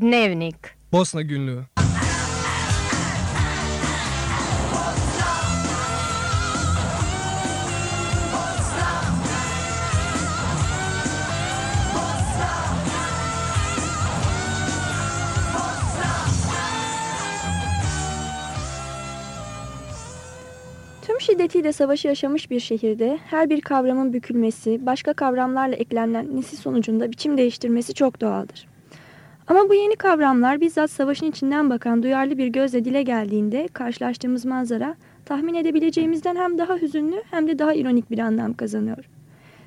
Dnevnik Bosna Günlüğü Tüm şiddetiyle savaşı yaşamış bir şehirde her bir kavramın bükülmesi, başka kavramlarla eklenmesi sonucunda biçim değiştirmesi çok doğaldır. Ama bu yeni kavramlar bizzat savaşın içinden bakan duyarlı bir gözle dile geldiğinde karşılaştığımız manzara tahmin edebileceğimizden hem daha hüzünlü hem de daha ironik bir anlam kazanıyor.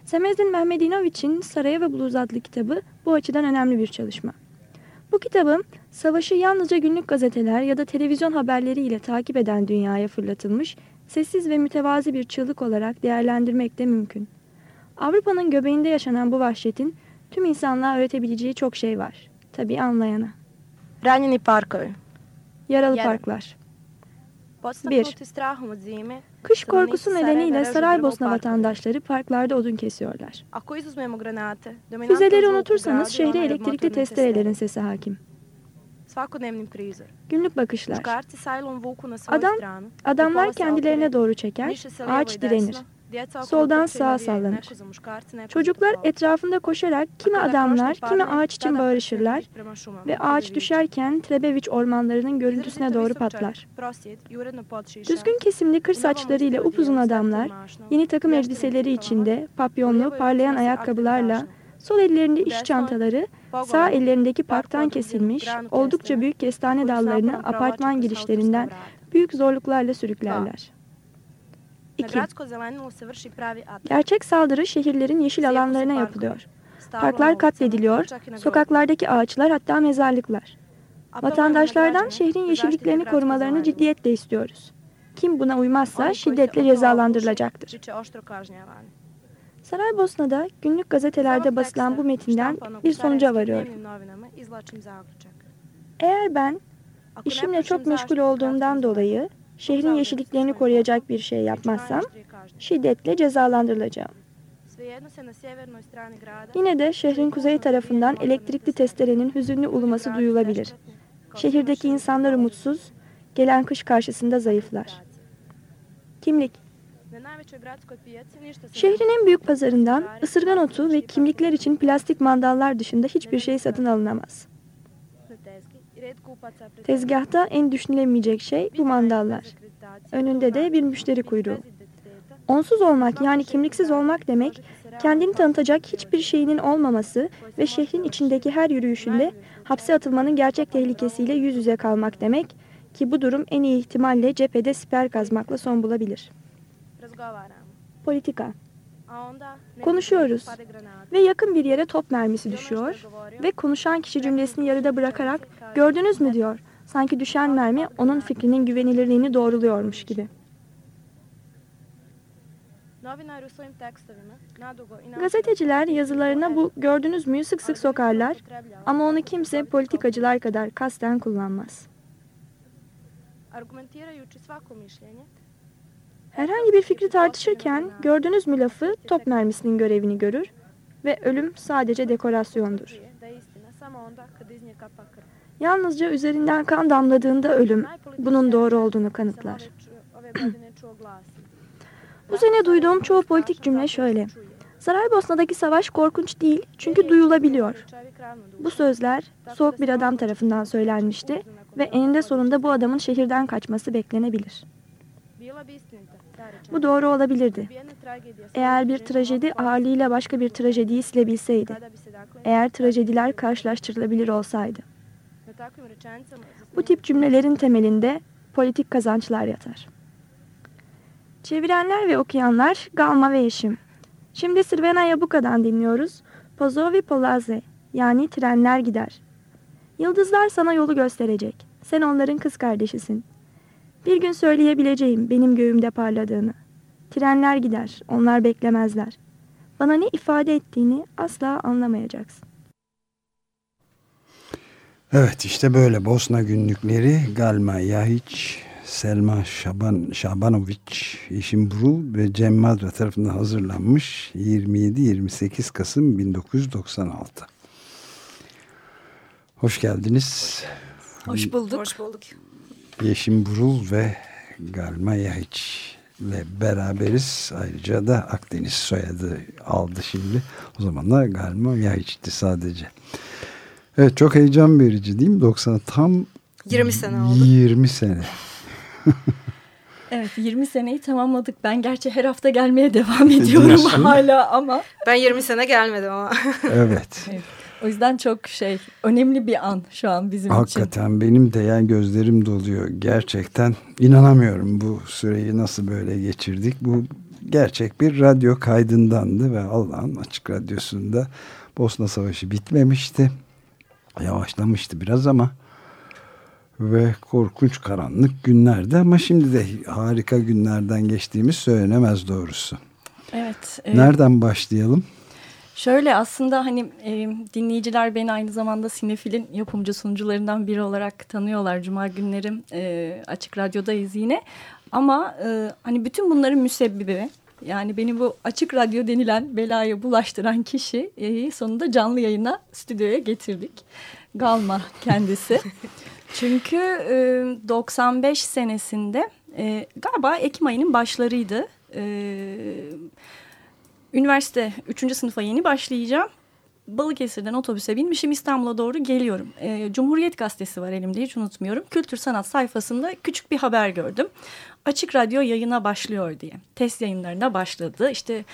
Semezdin Mehmedinoviç'in Sarajevo Blues adlı kitabı bu açıdan önemli bir çalışma. Bu kitabın savaşı yalnızca günlük gazeteler ya da televizyon haberleriyle takip eden dünyaya fırlatılmış, sessiz ve mütevazi bir çığlık olarak değerlendirmek de mümkün. Avrupa'nın göbeğinde yaşanan bu vahşetin tüm insanlığa öğretebileceği çok şey var. Tabii anlayana. Ranjeni parkovi Yaralı Yara. parklar. Podstaknuti strahom od zime Kış korkusu nedeniyle Saraybosna vatandaşları parklarda odun kesiyorlar. Füzeleri unutursanız şehre elektrikli testerelerin testere. sesi hakim. Günlük bakışlar. Adam- stranu. Adamlar kendilerine doğru çeker, ağaç direnir. Soldan sağa sallanır. Çocuklar etrafında koşarak kimi adamlar, kimi ağaç için bağırışırlar ve ağaç düşerken Trebeviç ormanlarının görüntüsüne doğru patlar. Düzgün kesimli kır saçlarıyla upuzun adamlar, yeni takım elbiseleri içinde, papyonlu, parlayan ayakkabılarla, sol ellerinde iş çantaları, sağ ellerindeki park parktan kesilmiş, oldukça büyük kestane dallarını apartman girişlerinden büyük zorluklarla sürüklerler. Na 2. gradsko zelenilo se vrši pravi atak. Gerçek saldırı şehirlerin yeşil alanlarına yapılıyor. Parklar katlediliyor, sokaklardaki ağaçlar hatta mezarlıklar. Vatandaşlardan şehrin yeşilliklerini korumalarını ciddiyetle istiyoruz. Kim buna uymazsa şiddetle cezalandırılacaktır. Saraybosna'da günlük gazetelerde basılan bu metinden bir sonuca varıyorum. Eğer ben işimle çok meşgul olduğumdan dolayı şehrin yeşilliklerini koruyacak bir şey yapmazsam şiddetle cezalandırılacağım. Yine de şehrin kuzey tarafından elektrikli testerenin hüzünlü uluması duyulabilir. Şehirdeki insanlar umutsuz, gelen kış karşısında zayıflar. Kimlik. Şehrin en büyük pazarından ısırgan otu ve kimlikler için plastik mandallar dışında hiçbir şey satın alınamaz. Tezgahta en düşünülemeyecek şey bu mandallar. Önünde de bir müşteri kuyruğu. Onsuz olmak yani kimliksiz olmak demek kendini tanıtacak hiçbir şeyinin olmaması ve şehrin içindeki her yürüyüşünde hapse atılmanın gerçek tehlikesiyle yüz yüze kalmak demek ki bu durum en iyi ihtimalle cephede siper kazmakla son bulabilir. Politika Konuşuyoruz. ve yakın bir yere top mermisi düşüyor ve konuşan kişi cümlesini yarıda bırakarak gördünüz mü diyor. Sanki düşen mermi onun fikrinin güvenilirliğini doğruluyormuş gibi. Gazeteciler yazılarına bu gördünüz müyü sık sık sokarlar ama onu kimse politikacılar kadar kasten kullanmaz. argumentirajući svako mišljenje Herhangi bir fikri tartışırken gördünüz mü lafı top mermisinin görevini görür ve ölüm sadece dekorasyondur. Yalnızca üzerinden kan damladığında ölüm bunun doğru olduğunu kanıtlar. Bu sene duyduğum çoğu politik cümle şöyle. Saraybosna'daki savaş korkunç değil çünkü duyulabiliyor. Bu sözler soğuk bir adam tarafından söylenmişti ve eninde sonunda bu adamın şehirden kaçması beklenebilir. Bu doğru olabilirdi. Eğer bir trajedi ağırlığıyla başka bir trajediyi silebilseydi. Eğer trajediler karşılaştırılabilir olsaydı. Bu tip cümlelerin temelinde politik kazançlar yatar. Çevirenler ve okuyanlar Galma ve Yeşim. Şimdi Sirvena Yabuka'dan dinliyoruz. Pozovi Polaze yani trenler gider. Yıldızlar sana yolu gösterecek. Sen onların kız kardeşisin. Bir gün söyleyebileceğim benim göğümde parladığını. Trenler gider, onlar beklemezler. Bana ne ifade ettiğini asla anlamayacaksın. Evet işte böyle Bosna günlükleri Galma Yahiç, Selma Şaban, Şabanoviç, Yeşim Burul ve Cem Madra tarafından hazırlanmış 27-28 Kasım 1996. Hoş geldiniz. Hoş bulduk. Hoş bulduk. Yeşim Burul ve Galma Yahiç ile beraberiz. Ayrıca da Akdeniz soyadı aldı şimdi. O zamanlar Galma Yahiç'ti sadece. Evet çok heyecan verici değil mi? 90 tam 20 sene oldu. 20 sene. Evet 20 seneyi tamamladık. Ben gerçi her hafta gelmeye devam ediyorum hala ama. Ben 20 sene gelmedim ama. Evet. O yüzden çok şey önemli bir an şu an bizim için. Hakikaten benim de yani gözlerim doluyor. Gerçekten inanamıyorum bu süreyi nasıl böyle geçirdik. Bu gerçek bir radyo kaydındandı ve Allah'ın açık radyosunda Bosna Savaşı bitmemişti. Yavaşlamıştı biraz ama ve korkunç karanlık günlerdi ama şimdi de harika günlerden geçtiğimiz söylenemez doğrusu. Evet. e, Nereden başlayalım? Şöyle aslında hani e, dinleyiciler beni aynı zamanda Sinefil'in yapımcı sunucularından biri olarak tanıyorlar. Cuma günlerim e, Açık Radyo'dayız yine. Ama e, hani bütün bunların müsebbibi yani beni bu Açık Radyo denilen belaya bulaştıran kişi e, sonunda canlı yayına stüdyoya getirdik. Galma kendisi. Çünkü e, 95 senesinde e, galiba Ekim ayının başlarıydı. E, üniversite 3. sınıfa yeni başlayacağım. Balıkesir'den otobüse binmişim İstanbul'a doğru geliyorum. E, Cumhuriyet Gazetesi var elimde hiç unutmuyorum. Kültür Sanat sayfasında küçük bir haber gördüm. Açık Radyo yayına başlıyor diye. Test yayınlarına başladı. İşte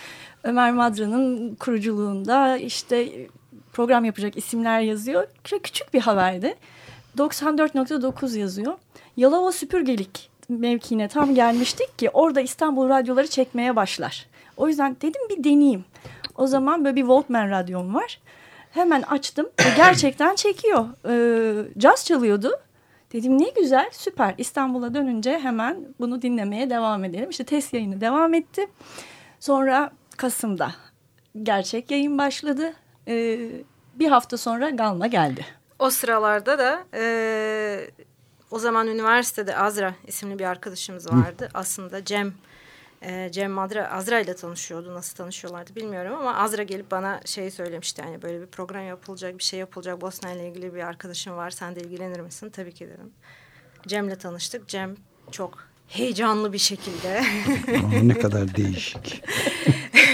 Ömer Madra'nın kuruculuğunda işte program yapacak isimler yazıyor. Küçük bir haberdi. 94.9 yazıyor. Yalova Süpürgelik mevkiine tam gelmiştik ki orada İstanbul radyoları çekmeye başlar. O yüzden dedim bir deneyeyim. O zaman böyle bir Walkman radyom var. Hemen açtım gerçekten çekiyor. Ee, caz çalıyordu. Dedim ne güzel süper İstanbul'a dönünce hemen bunu dinlemeye devam edelim. İşte test yayını devam etti. Sonra Kasım'da gerçek yayın başladı. Ee, bir hafta sonra Galma geldi. O sıralarda da e, o zaman üniversitede Azra isimli bir arkadaşımız vardı. Aslında Cem e, Cem Madra Azra ile tanışıyordu. Nasıl tanışıyorlardı bilmiyorum ama Azra gelip bana şey söylemişti. Yani böyle bir program yapılacak, bir şey yapılacak. Bosna ile ilgili bir arkadaşım var. Sen de ilgilenir misin? Tabii ki dedim. Cem'le tanıştık. Cem çok heyecanlı bir şekilde ne kadar değişik.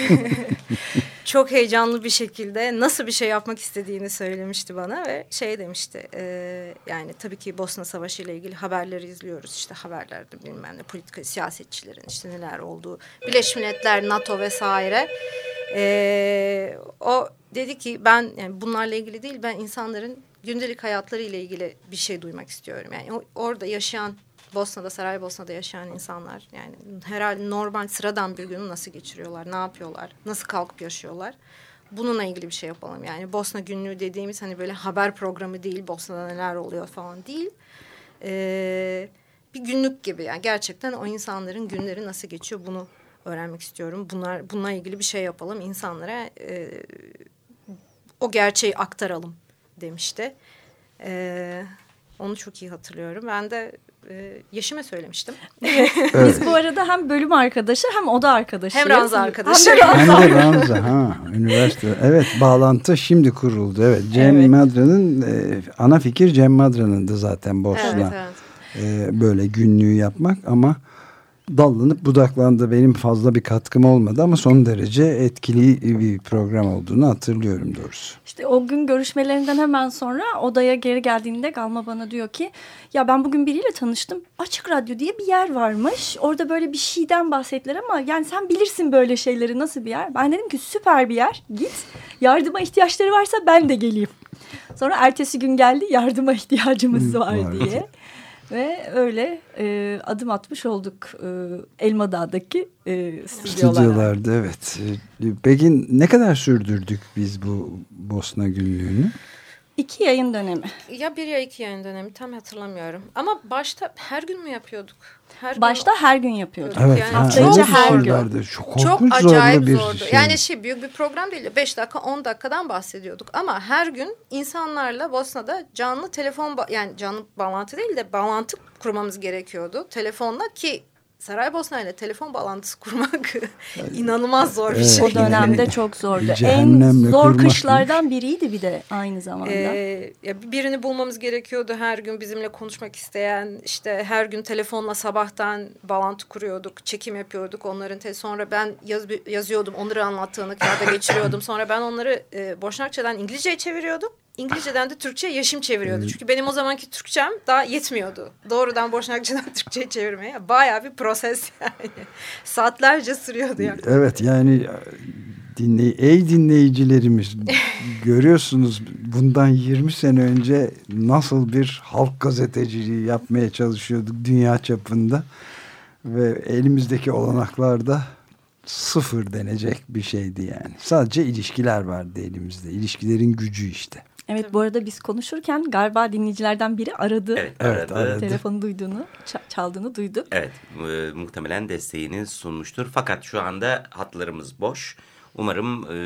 çok heyecanlı bir şekilde nasıl bir şey yapmak istediğini söylemişti bana ve şey demişti e, yani tabii ki Bosna Savaşı ile ilgili haberleri izliyoruz işte haberlerde bilmem ne politika siyasetçilerin işte neler olduğu Birleşmiş Milletler NATO vesaire. E, o dedi ki ben yani bunlarla ilgili değil ben insanların gündelik hayatları ile ilgili bir şey duymak istiyorum. Yani orada yaşayan Bosna'da, Saraybosna'da yaşayan insanlar yani herhalde normal sıradan bir günü nasıl geçiriyorlar, ne yapıyorlar, nasıl kalkıp yaşıyorlar. Bununla ilgili bir şey yapalım. Yani Bosna günlüğü dediğimiz hani böyle haber programı değil, Bosna'da neler oluyor falan değil. Ee, bir günlük gibi yani gerçekten o insanların günleri nasıl geçiyor bunu öğrenmek istiyorum. Bunlar bununla ilgili bir şey yapalım insanlara e, o gerçeği aktaralım demişti. Ee, onu çok iyi hatırlıyorum. Ben de e, Yeşim'e söylemiştim. Biz bu arada hem bölüm arkadaşı hem oda arkadaşı. Hem ranza arkadaşı. Hem de Hem ranza de Ranza ha üniversite. Evet bağlantı şimdi kuruldu. Evet Cem Evet. Madra'nın e, ana fikir Cem Madra'nındı zaten Bosna. Evet, evet. E, böyle günlüğü yapmak ama dallanıp budaklandı. Benim fazla bir katkım olmadı ama son derece etkili bir program olduğunu hatırlıyorum doğrusu. İşte o gün görüşmelerinden hemen sonra odaya geri geldiğinde Galma bana diyor ki ya ben bugün biriyle tanıştım. Açık Radyo diye bir yer varmış. Orada böyle bir şeyden bahsettiler ama yani sen bilirsin böyle şeyleri nasıl bir yer. Ben dedim ki süper bir yer git. yardıma ihtiyaçları varsa ben de geleyim. Sonra ertesi gün geldi yardıma ihtiyacımız var diye. Ve öyle e, adım atmış olduk e, Elma Dağ'daki e, stüdyolara. Stüdyolarda evet. E, peki ne kadar sürdürdük biz bu Bosna günlüğünü? İki yayın dönemi. Ya bir ya iki yayın dönemi tam hatırlamıyorum. Ama başta her gün mü yapıyorduk? Her başta gün... her gün yapıyorduk. Evet. Yani hafta içi her gün. Çok, çok acayip bir zordu. Şey. Yani şey büyük bir program değil. Beş dakika on dakikadan bahsediyorduk. Ama her gün insanlarla Bosna'da canlı telefon yani canlı bağlantı değil de bağlantı kurmamız gerekiyordu. Telefonla ki Saraybosna ile telefon bağlantısı kurmak inanılmaz zor bir evet, şey. O dönemde çok zordu. En zor kışlardan biriydi bir de aynı zamanda. Ee, ya birini bulmamız gerekiyordu her gün bizimle konuşmak isteyen. işte her gün telefonla sabahtan bağlantı kuruyorduk, çekim yapıyorduk onların. Sonra ben yaz, yazıyordum, onları anlattığını kağıda geçiriyordum. Sonra ben onları e, Boşnakçadan İngilizceye çeviriyordum. İngilizceden de Türkçe yaşım çeviriyordu. Çünkü benim o zamanki Türkçem daha yetmiyordu. Doğrudan Boşnakçadan Türkçe'ye çevirmeye. Bayağı bir proses yani. Saatlerce sürüyordu yaklaşık. Evet yani dinley ey dinleyicilerimiz görüyorsunuz bundan 20 sene önce nasıl bir halk gazeteciliği yapmaya çalışıyorduk dünya çapında ve elimizdeki olanaklarda sıfır denecek bir şeydi yani. Sadece ilişkiler vardı elimizde. İlişkilerin gücü işte. Evet bu arada biz konuşurken galiba dinleyicilerden biri aradı. Evet, evet aradı. Telefonu duyduğunu, çaldığını duyduk. Evet e, muhtemelen desteğini sunmuştur. Fakat şu anda hatlarımız boş. Umarım e,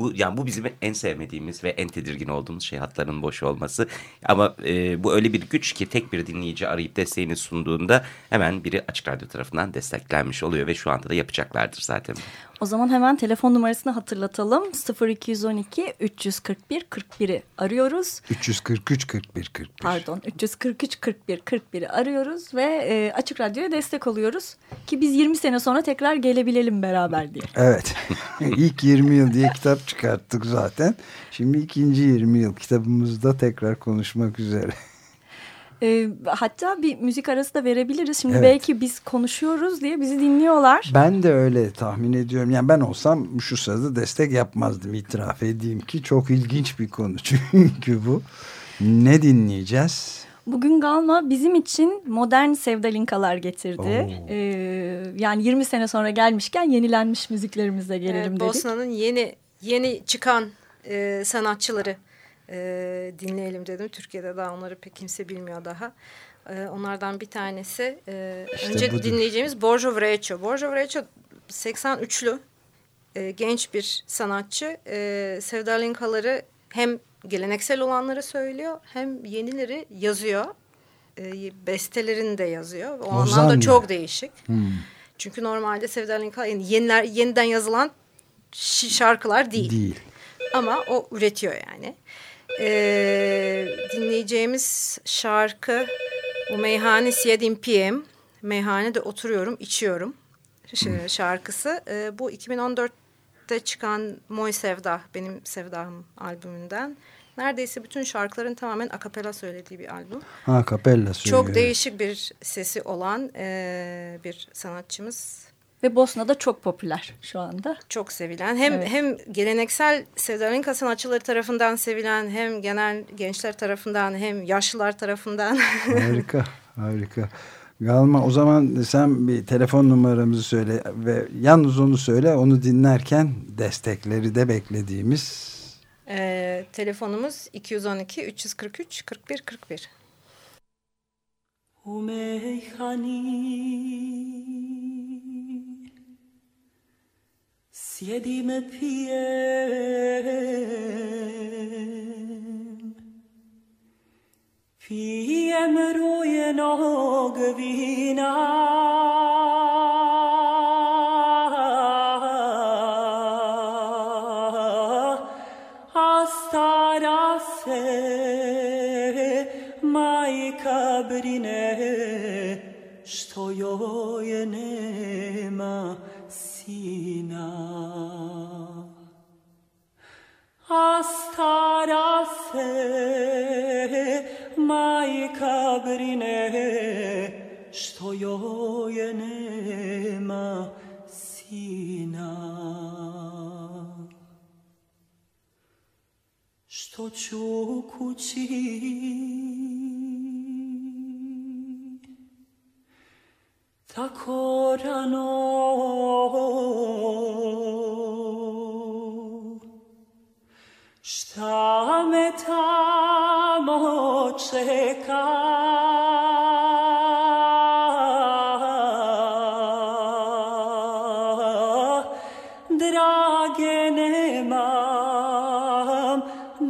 bu yani bu bizim en sevmediğimiz ve en tedirgin olduğumuz şey hatların boş olması. Ama e, bu öyle bir güç ki tek bir dinleyici arayıp desteğini sunduğunda hemen biri Açık Radyo tarafından desteklenmiş oluyor ve şu anda da yapacaklardır zaten. O zaman hemen telefon numarasını hatırlatalım. 0212 341 41'i arıyoruz. 343 41 41. Pardon 343 41 41'i arıyoruz ve e, Açık Radyo'ya destek oluyoruz. Ki biz 20 sene sonra tekrar gelebilelim beraber diye. Evet. İlk 20 yıl diye kitap çıkarttık zaten. Şimdi ikinci 20 yıl kitabımızda tekrar konuşmak üzere. E, hatta bir müzik arası da verebiliriz. Şimdi evet. belki biz konuşuyoruz diye bizi dinliyorlar. Ben de öyle tahmin ediyorum. Yani ben olsam şu sırada destek yapmazdım itiraf edeyim ki çok ilginç bir konu çünkü bu. Ne dinleyeceğiz? Bugün Galma bizim için modern sevdalinkalar getirdi. Ee, yani 20 sene sonra gelmişken yenilenmiş müziklerimizle gelelim evet, dedik. Bosna'nın yeni yeni çıkan e, sanatçıları e, dinleyelim dedim. Türkiye'de daha onları pek kimse bilmiyor daha. E, onlardan bir tanesi e, işte önce budur. dinleyeceğimiz Borjo Vrecho. Borjo Vrecho 83'lü e, genç bir sanatçı. E, Sevda Linkaları hem geleneksel olanları söylüyor hem yenileri yazıyor. E, bestelerini de yazıyor. O Ozan anlamda mı? çok değişik. Hmm. Çünkü normalde Sevda Linkalar yani yeniler, yeniden yazılan şarkılar değil. Değil. Ama o üretiyor yani. Ee, dinleyeceğimiz şarkı bu Meyhane Siyadim PM. Meyhanede oturuyorum, içiyorum şarkısı. Ee, bu 2014'te çıkan Moy Sevda, benim Sevdam albümünden. Neredeyse bütün şarkıların tamamen akapella söylediği bir albüm. Ha, akapella söylüyor. Çok değişik bir sesi olan e, bir sanatçımız. Ve Bosna'da çok popüler şu anda. Çok sevilen. Hem evet. hem geleneksel Sevdalinka sanatçıları tarafından sevilen hem genel gençler tarafından hem yaşlılar tarafından. Harika, harika. Galma o zaman sen bir telefon numaramızı söyle ve yalnız onu söyle onu dinlerken destekleri de beklediğimiz. Ee, telefonumuz 212 343 41 41. siedime piem. Piem ruien nog vina.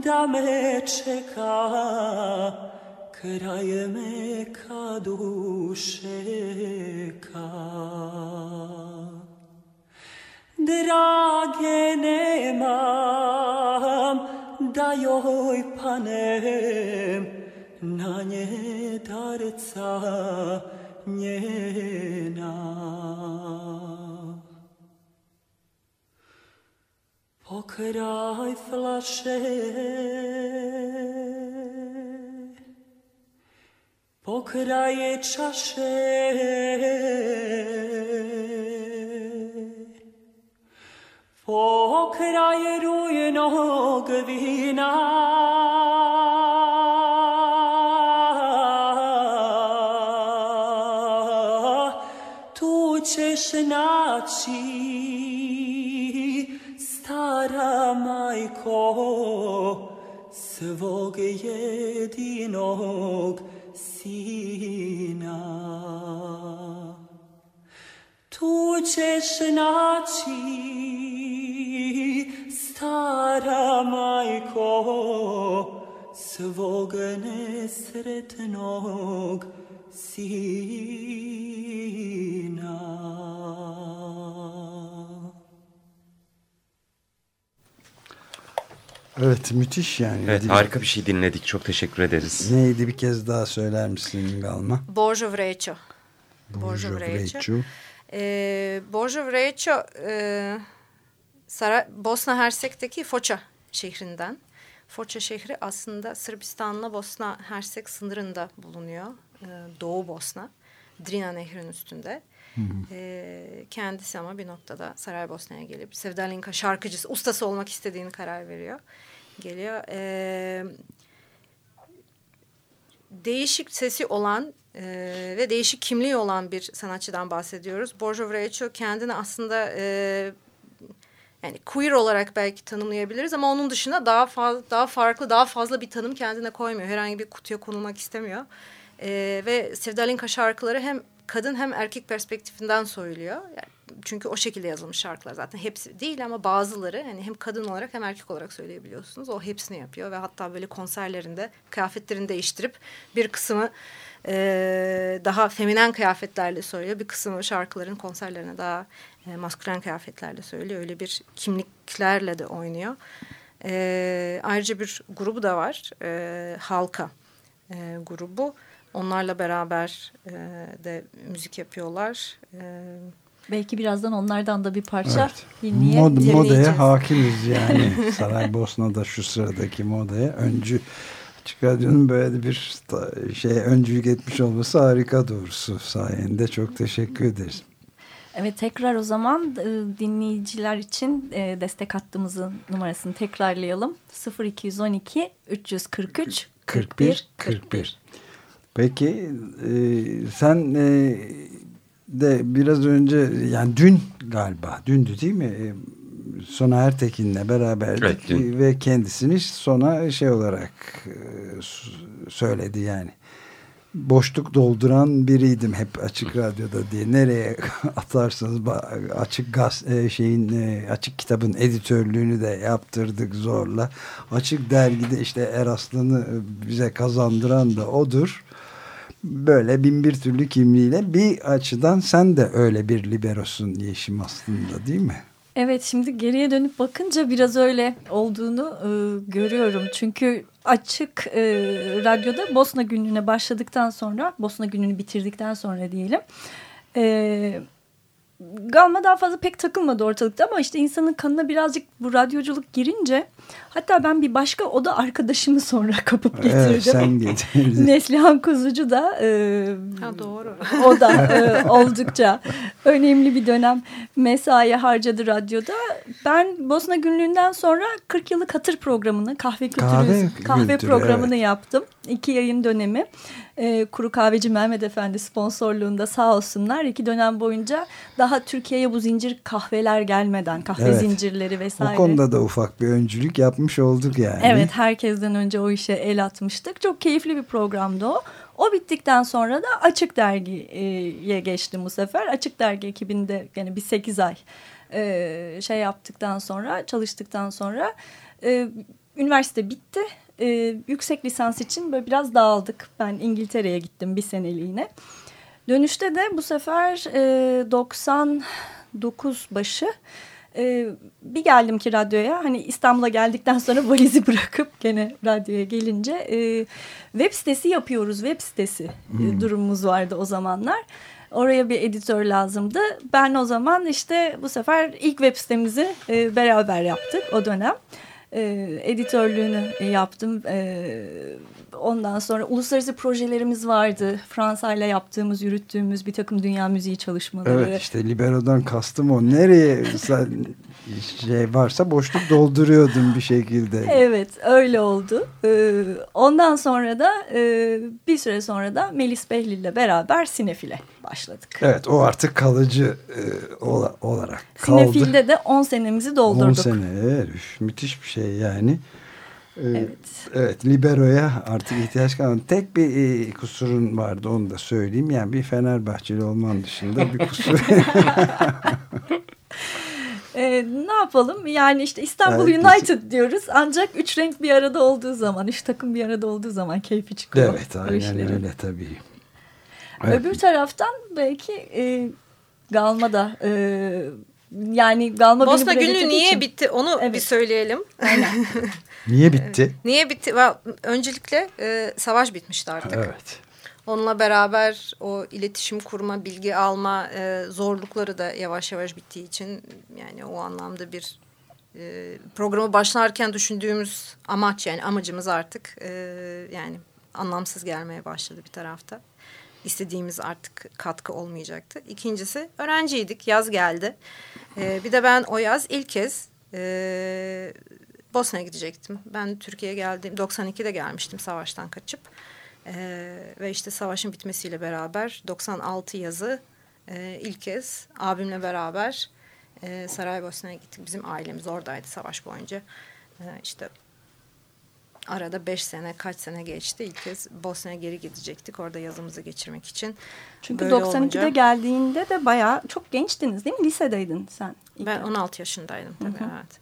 Da me čeka kraj me ka. Drage nemam da joj panem na nje darca pokraj flaše. Pokraje čaše. Pokraje rujnog vina. Tu ćeš naći حرمای کو سواگه دینوگ سینا تو چشناچی stara majko svog nesretnog sina. Evet müthiş yani. Evet harika bir şey dinledik. Çok teşekkür ederiz. Neydi bir kez daha söyler misin Galma? Božo Božo Vrećo. Vrećo. Ee, Vrećo e, Sara, Bosna Hersek'teki Foça şehrinden. Foça şehri aslında Sırbistan'la Bosna Hersek sınırında bulunuyor. Ee, Doğu Bosna. Drina Nehri'nin üstünde. Ee, kendisi ama bir noktada Saraybosna'ya gelip Sevdalinka şarkıcısı, ustası olmak istediğini karar veriyor. Geliyor. Ee, değişik sesi olan e, ve değişik kimliği olan bir sanatçıdan bahsediyoruz. Borja Vrećo kendini aslında e, yani queer olarak belki tanımlayabiliriz ama onun dışında daha fazla daha farklı daha fazla bir tanım kendine koymuyor. Herhangi bir kutuya konulmak istemiyor. E, ve Sevdalinka şarkıları hem kadın hem erkek perspektifinden söylüyor. Yani çünkü o şekilde yazılmış şarkılar zaten hepsi değil ama bazıları hani hem kadın olarak hem erkek olarak söyleyebiliyorsunuz. O hepsini yapıyor ve hatta böyle konserlerinde kıyafetlerini değiştirip bir kısmı e, daha feminen kıyafetlerle söylüyor. Bir kısmı şarkıların konserlerine daha e, maskülen kıyafetlerle söylüyor. Öyle bir kimliklerle de oynuyor. E, ayrıca bir grubu da var. E, Halka e, grubu. Onlarla beraber e, de müzik yapıyorlar. E, Belki birazdan onlardan da bir parça Evet. dinleye, Mod, dinleyeceğiz. modaya hakimiz yani. Saraybosna'da şu sıradaki modaya öncü Açık Radyo'nun böyle bir şey öncülük etmiş olması harika doğrusu sayende. Çok teşekkür ederiz. Evet tekrar o zaman e, dinleyiciler için e, destek hattımızın numarasını tekrarlayalım. 0212 343 41 41. Peki e, sen e, de biraz önce yani dün galiba dündü değil mi? E, Sona Ertekin'le beraberdik Evet, ve kendisini sona şey olarak e, söyledi yani. Boşluk dolduran biriydim hep açık radyoda diye. Nereye atarsanız açık gaz e, şeyin e, açık kitabın editörlüğünü de yaptırdık zorla. Açık dergide işte Eraslan'ı e, bize kazandıran da odur. Böyle bin bir türlü kimliğiyle bir açıdan sen de öyle bir liberosun Yeşim aslında değil mi? Evet şimdi geriye dönüp bakınca biraz öyle olduğunu e, görüyorum. Çünkü açık e, radyoda Bosna günlüğüne başladıktan sonra Bosna günlüğünü bitirdikten sonra diyelim. E, Galma daha fazla pek takılmadı ortalıkta ama işte insanın kanına birazcık bu radyoculuk girince hatta ben bir başka oda arkadaşımı sonra kapıp getirdim. Evet sen getirdin. Neslihan Kuzucu da e, Ha, doğru. o da e, oldukça önemli bir dönem mesai harcadı radyoda. Ben Bosna Günlüğü'nden sonra 40 yıllık hatır programını kahve kültürü Kahve kahve, kültürü, programını evet. yaptım. İki yayın dönemi. E, Kuru Kahveci Mehmet Efendi sponsorluğunda sağ olsunlar. iki dönem boyunca daha Türkiye'ye bu zincir kahveler gelmeden kahve Evet. zincirleri vesaire. O konuda da ufak bir öncülük yapmış olduk yani. Evet herkesten önce o işe el atmıştık. Çok keyifli bir programdı o. O bittikten sonra da Açık Dergi'ye geçtim bu sefer. Açık Dergi ekibinde yani bir 8 ay e, şey yaptıktan sonra çalıştıktan sonra e, üniversite bitti. E, yüksek lisans için böyle biraz dağıldık. Ben İngiltere'ye gittim bir seneliğine. Dönüşte de bu sefer e, 99 başı e, bir geldim ki radyoya hani İstanbul'a geldikten sonra valizi bırakıp gene radyoya gelince e, web sitesi yapıyoruz web sitesi e, durumumuz vardı o zamanlar. Oraya bir editör lazımdı. Ben o zaman işte bu sefer ilk web sitemizi e, beraber yaptık o dönem. E, editörlüğünü yaptım. E, ondan sonra uluslararası projelerimiz vardı. Fransa ile yaptığımız, yürüttüğümüz bir takım dünya müziği çalışmaları. Evet işte libero'dan kastım o. Nereye şey varsa boşluk dolduruyordun bir şekilde. Evet öyle oldu. Ee, ondan sonra da e, bir süre sonra da Melis Behlil ile beraber Sinefil'e başladık. Evet o artık kalıcı e, ola- olarak kaldı. Sinefil'de de 10 senemizi doldurduk. 10 sene evet müthiş bir şey yani. Evet. evet libero'ya artık ihtiyaç kalmadı. Tek bir e, kusurun vardı onu da söyleyeyim. Yani bir Fenerbahçeli olman dışında bir kusur. Ee, ne yapalım? Yani işte İstanbul Evet, United diyoruz. Ancak üç renk bir arada olduğu zaman, üç takım bir arada olduğu zaman keyfi çıkıyor. evet aynen işlerin. öyle tabii. Evet. Öbür taraftan belki e, Galma da e, yani Galma Bosna getirdiği niye için- bitti onu Evet. bir söyleyelim. Niye bitti? Niye bitti? Öncelikle e, savaş bitmişti artık. Evet. Onunla beraber o iletişim kurma, bilgi alma e, zorlukları da yavaş yavaş bittiği için yani o anlamda bir e, programı başlarken düşündüğümüz amaç yani amacımız artık e, yani anlamsız gelmeye başladı bir tarafta. İstediğimiz artık katkı olmayacaktı. İkincisi öğrenciydik, yaz geldi. E, bir de ben o yaz ilk kez e, Bosna'ya gidecektim. Ben Türkiye'ye geldim, 92'de gelmiştim savaştan kaçıp. Ee, ve işte savaşın bitmesiyle beraber 96 yazı e, ilk kez abimle beraber e, Saraybosna'ya gittik. Bizim ailemiz oradaydı savaş boyunca. E, işte arada 5 sene kaç sene geçti. İlk kez Bosna'ya geri gidecektik orada yazımızı geçirmek için. Çünkü Böyle 92'de olunca- geldiğinde de bayağı çok gençtiniz değil mi? Lisedeydin sen. Ben defa. 16 yaşındaydım tabii evet.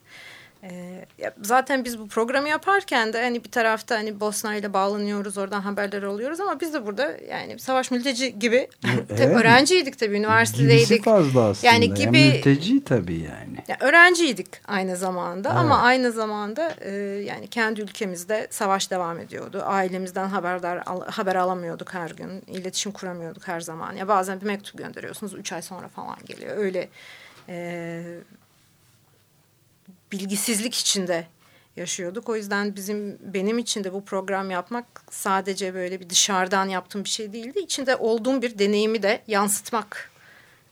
Ee, zaten biz bu programı yaparken de hani bir tarafta hani Bosna ile bağlanıyoruz oradan haberler alıyoruz ama biz de burada yani savaş mülteci gibi Evet. öğrenciydik tabii Gibisi üniversitedeydik. fazla aslında. Yani Yani gibi- mülteci tabii yani. Ya öğrenciydik aynı zamanda Evet. ama aynı zamanda e, yani kendi ülkemizde savaş devam ediyordu. Ailemizden haberdar al- haber alamıyorduk her gün. İletişim kuramıyorduk her zaman. Ya bazen bir mektup gönderiyorsunuz üç ay sonra falan geliyor. Öyle e, bilgisizlik içinde yaşıyorduk. O yüzden bizim benim için de bu program yapmak sadece böyle bir dışarıdan yaptığım bir şey değildi. İçinde olduğum bir deneyimi de yansıtmak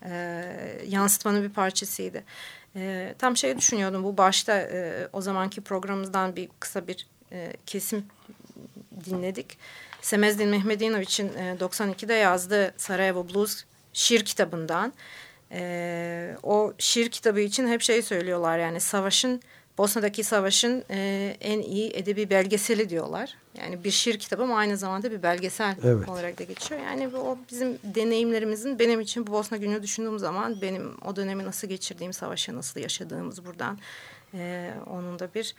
e, yansıtmanın bir parçasıydı. E, tam şey düşünüyordum bu başta e, o zamanki programımızdan bir kısa bir e, kesim dinledik. Semezdin Mehmedinoviç'in e, 92'de yazdığı Sarajevo Blues şiir kitabından. E, o şiir kitabı için hep şey söylüyorlar yani savaşın Bosna'daki savaşın e, en iyi edebi belgeseli diyorlar. Yani bir şiir kitabı ama aynı zamanda bir belgesel Evet. olarak da geçiyor. Yani bu o bizim deneyimlerimizin benim için bu Bosna günü düşündüğüm zaman benim o dönemi nasıl geçirdiğim, savaşı nasıl yaşadığımız buradan e, onun da bir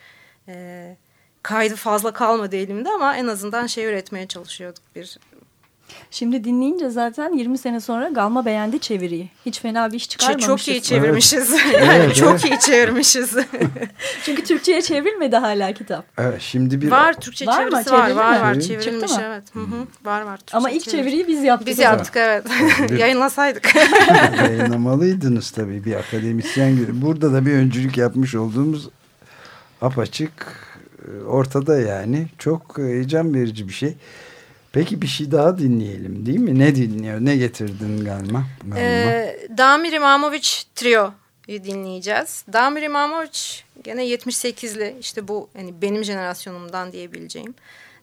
e, kaydı fazla kalmadı elimde ama en azından şey üretmeye çalışıyorduk bir Şimdi dinleyince zaten 20 sene sonra Galma beğendi çeviriyi. Hiç fena bir iş çıkarmamışız. Çok iyi çevirmişiz. Evet. yani Evet, çok evet. iyi çevirmişiz. Çünkü Türkçe'ye çevrilmedi hala kitap. Evet, şimdi bir var Türkçe Var mı? çevirisi var. Çevrildi Var mi? var Çevrildi. çevrilmiş Çıktı mı? evet. Hı hı. Var var. Türkçe Ama ilk çeviri. çeviriyi biz yaptık. Biz yaptık evet. Bir- Yayınlasaydık. yayınlamalıydınız tabii bir akademisyen gibi. Burada da bir öncülük yapmış olduğumuz apaçık e, ortada yani. Çok heyecan verici bir şey. Peki bir şey daha dinleyelim değil mi? Ne dinliyor? Ne getirdin galiba? galiba? Ee, Damir İmamovic Trio'yu dinleyeceğiz. Damir İmamovic gene 78'li işte bu hani benim jenerasyonumdan diyebileceğim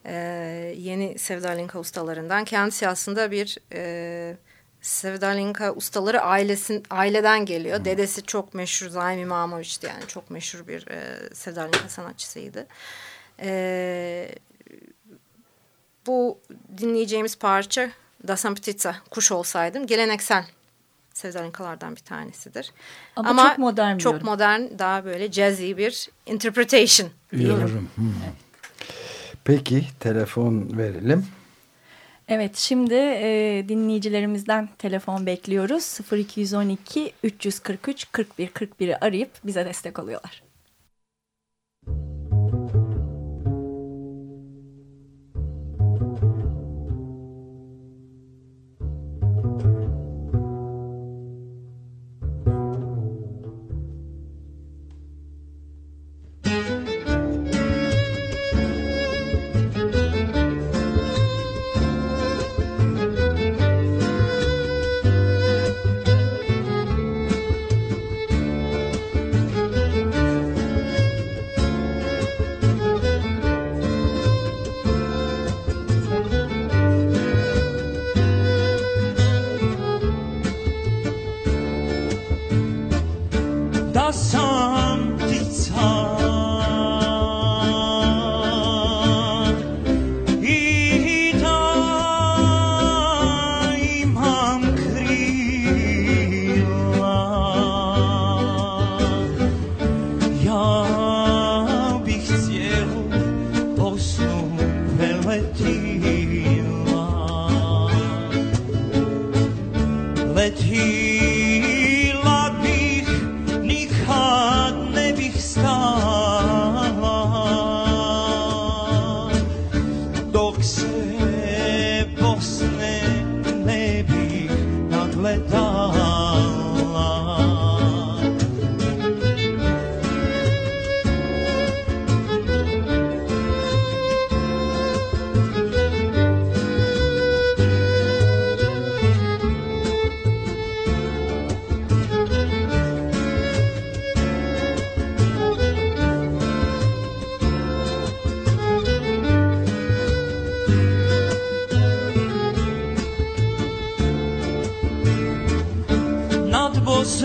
ee, yeni Sevdalinka ustalarından. Kendisi aslında bir e, Sevdalinka ustaları ailesin, aileden geliyor. Dedesi çok meşhur Zaim İmamovic'ti yani çok meşhur bir e, Sevdalinka sanatçısıydı. Eee bu dinleyeceğimiz parça Dasam Ptica, Kuş Olsaydım geleneksel Sevdalinkalardan bir tanesidir. Ama çok modern Çok diyorum. modern, daha böyle jazzy bir interpretation. Yorum. Hmm. Peki telefon verelim. Evet şimdi e, dinleyicilerimizden telefon bekliyoruz. 0212 343 41 41'i arayıp bize destek oluyorlar.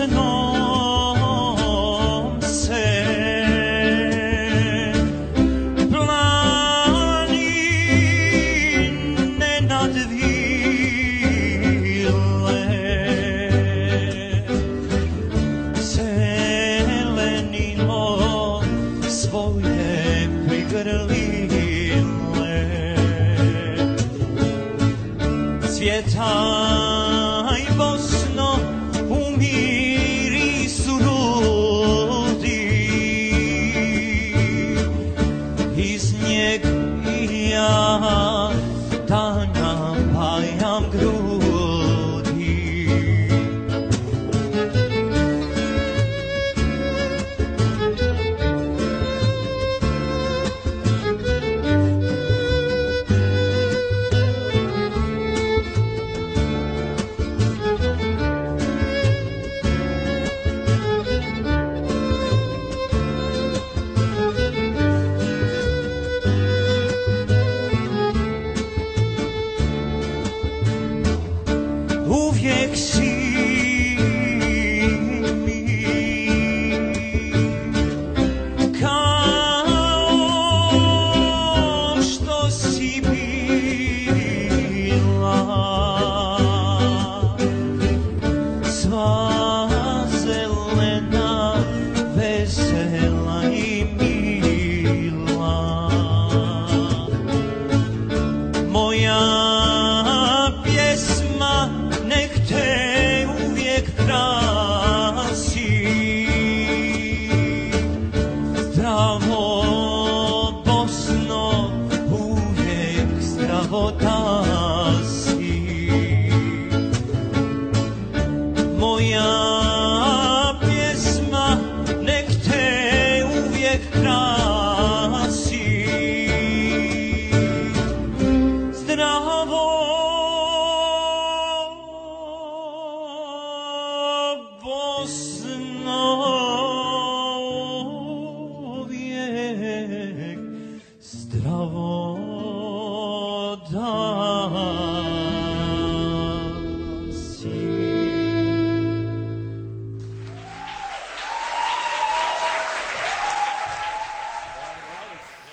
No.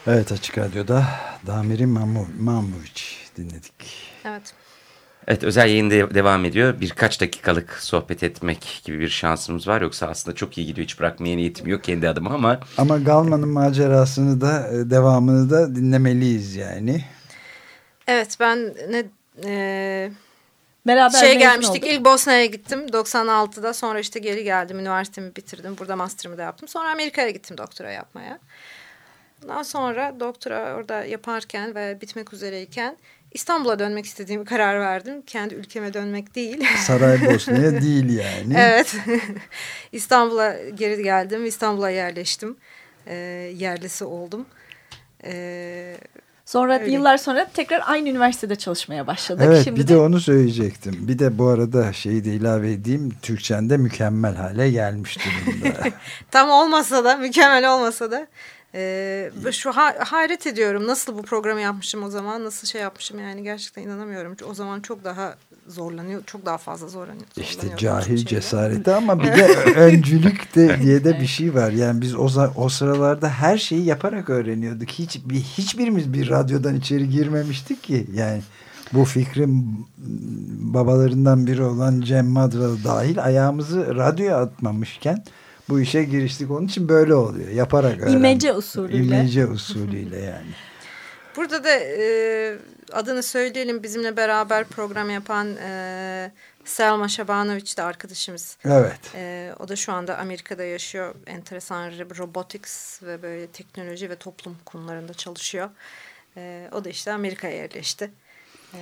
Evet Açık Radyo'da Damiri Mamu, Mamovic dinledik. Evet. Evet özel yayın de- devam ediyor. Birkaç dakikalık sohbet etmek gibi bir şansımız var. Yoksa aslında çok iyi gidiyor. Hiç bırakmaya niyetim yok kendi adıma ama Ama Galman'ın macerasını da e, devamını da dinlemeliyiz yani. Evet ben ne e, Beraber şey gelmiştik. olduk. İlk Bosna'ya gittim 96'da. Sonra işte geri geldim. Üniversitemi bitirdim. Burada master'ımı da yaptım. Sonra Amerika'ya gittim doktora yapmaya. Ondan sonra doktora orada yaparken ve bitmek üzereyken İstanbul'a dönmek istediğimi karar verdim. Kendi ülkeme dönmek değil. Saraybosna'ya değil yani. evet. İstanbul'a geri geldim. İstanbul'a yerleştim. E, yerlisi oldum. E, Sonra Öyle. yıllar sonra tekrar aynı üniversitede çalışmaya başladık. Evet Şimdi bir de onu söyleyecektim. Bir de bu arada şeyi de ilave edeyim. Türkçen de mükemmel hale gelmiş durumda. Tam olmasa da mükemmel olmasa da e, şu ha- hayret ediyorum nasıl bu programı yapmışım o zaman nasıl şey yapmışım yani gerçekten inanamıyorum. O zaman çok daha zorlanıyor çok daha fazla zorlanıyor. İşte cahil cesareti ama bir de öncülük de diye de bir şey var. Yani biz o, o sıralarda her şeyi yaparak öğreniyorduk. Hiç bir hiçbirimiz bir radyodan içeri girmemiştik ki. Yani bu fikrin babalarından biri olan Cem Madralı dahil ayağımızı radyoya atmamışken bu işe giriştik. Onun için böyle oluyor. Yaparak öğrendik. İmece usulüyle. İmece usulüyle yani. Burada da e, adını söyleyelim bizimle beraber program yapan e, Selma Şabanoviç de arkadaşımız. Evet. E, o da şu anda Amerika'da yaşıyor. Enteresan robotics ve böyle teknoloji ve toplum konularında çalışıyor. E, o da işte Amerika'ya yerleşti. E,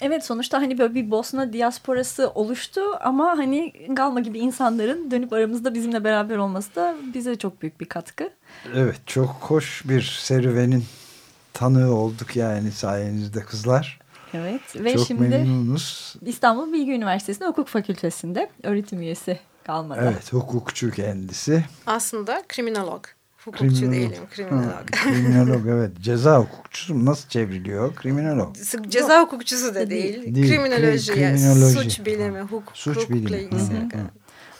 Evet sonuçta hani böyle bir Bosna diasporası oluştu ama hani Galma gibi insanların dönüp aramızda bizimle beraber olması da bize çok büyük bir katkı. Evet çok hoş bir serüvenin tanığı olduk yani sayenizde kızlar. Evet ve çok şimdi memnunuz. İstanbul Bilgi Üniversitesi'nde hukuk fakültesinde öğretim üyesi Galma'da. Evet hukukçu kendisi. aslında kriminolog. Hukukçu Kriminolog. değilim, kriminolog. Ha, kriminolog evet. Ceza hukukçusu nasıl çevriliyor? Kriminolog. Ceza hukukçusu da değil. Değil, Kriminoloji, kriminoloji. suç bilimi, hukuk, Suç hukukla bilimi. ilgisi.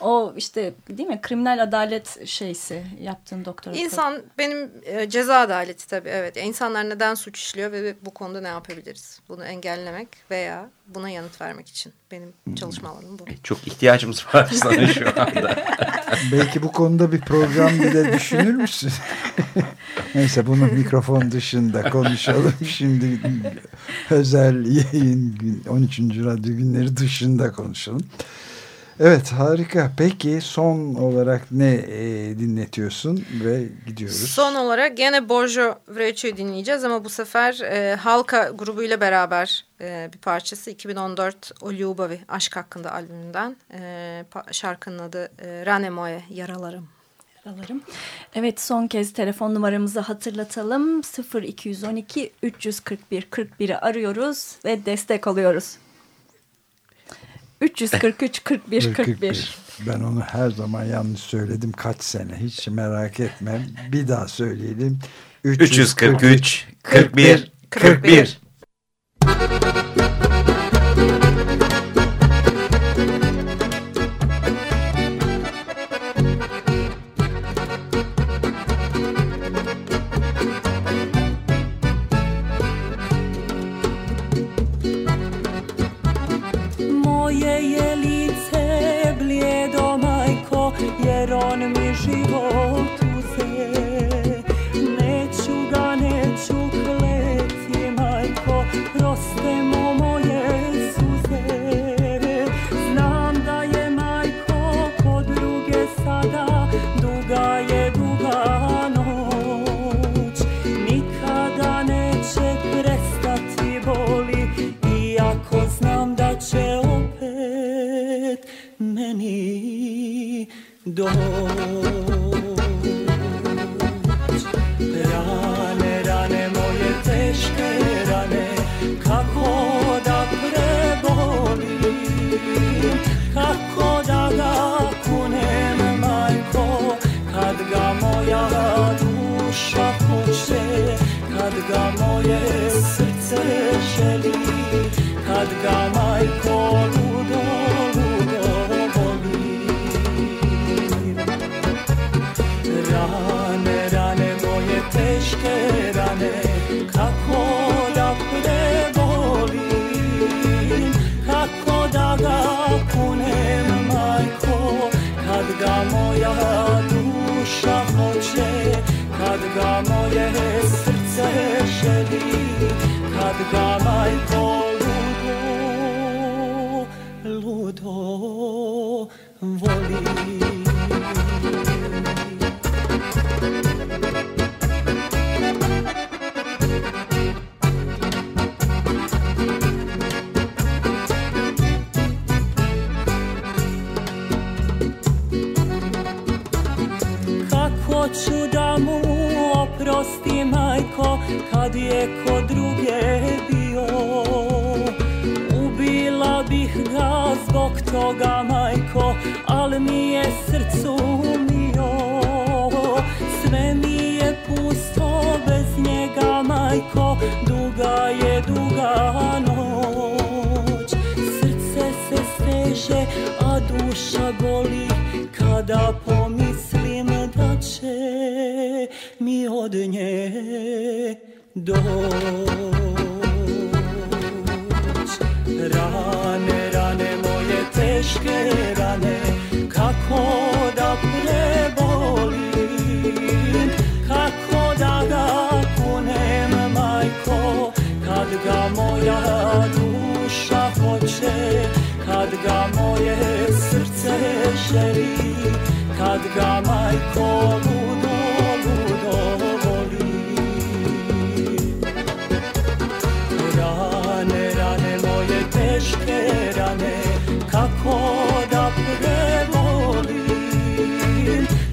O işte değil mi kriminal adalet şeysi yaptığın doktora. İnsan benim e, ceza adaleti tabii evet. İnsanlar neden suç işliyor ve bu konuda ne yapabiliriz? Bunu engellemek veya buna yanıt vermek için. Benim çalışma alanım bu. çok ihtiyacımız var sana şu anda. Belki bu konuda bir program bile düşünür müsün? Neyse bunu mikrofon dışında konuşalım. Şimdi özel yayın gün- 13. radyo günleri dışında konuşalım. Evet harika. Peki son olarak ne e, dinletiyorsun ve gidiyoruz. Son olarak gene Borjo Vreço'yu dinleyeceğiz ama bu sefer e, Halka grubuyla beraber e, bir parçası 2014 O Ljubavi Aşk Hakkında albümünden. E, şarkının adı e, Rane Moje Yaralarım. Alırım. Evet son kez telefon numaramızı hatırlatalım. 0212 341 41'i arıyoruz ve destek alıyoruz. 343 41 41. Ben onu her zaman yanlış söyledim kaç sene hiç merak etme. Bir daha söyleyelim. 343 41 41. 41. đôi moje srce želi kad ga majko ga moje srce želi, kad ga majko ludo, ludo voli. Rane, rane, moje teške rane, kako da prevolim,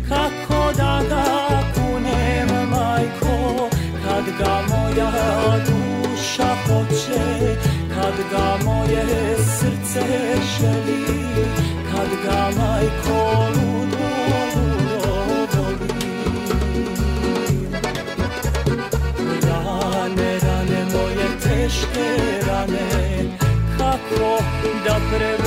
kako da ga kunem majko, kad ga moja duša hoće, seçeli Kargalay kolu dolu dolu Rane rane moje teške rane. Kako da prema